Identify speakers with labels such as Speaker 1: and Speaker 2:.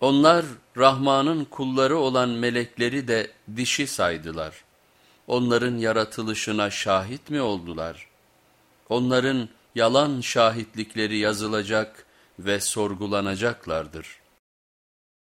Speaker 1: Onlar Rahman'ın kulları olan melekleri de dişi saydılar. Onların yaratılışına şahit mi oldular? Onların yalan şahitlikleri yazılacak ve sorgulanacaklardır.''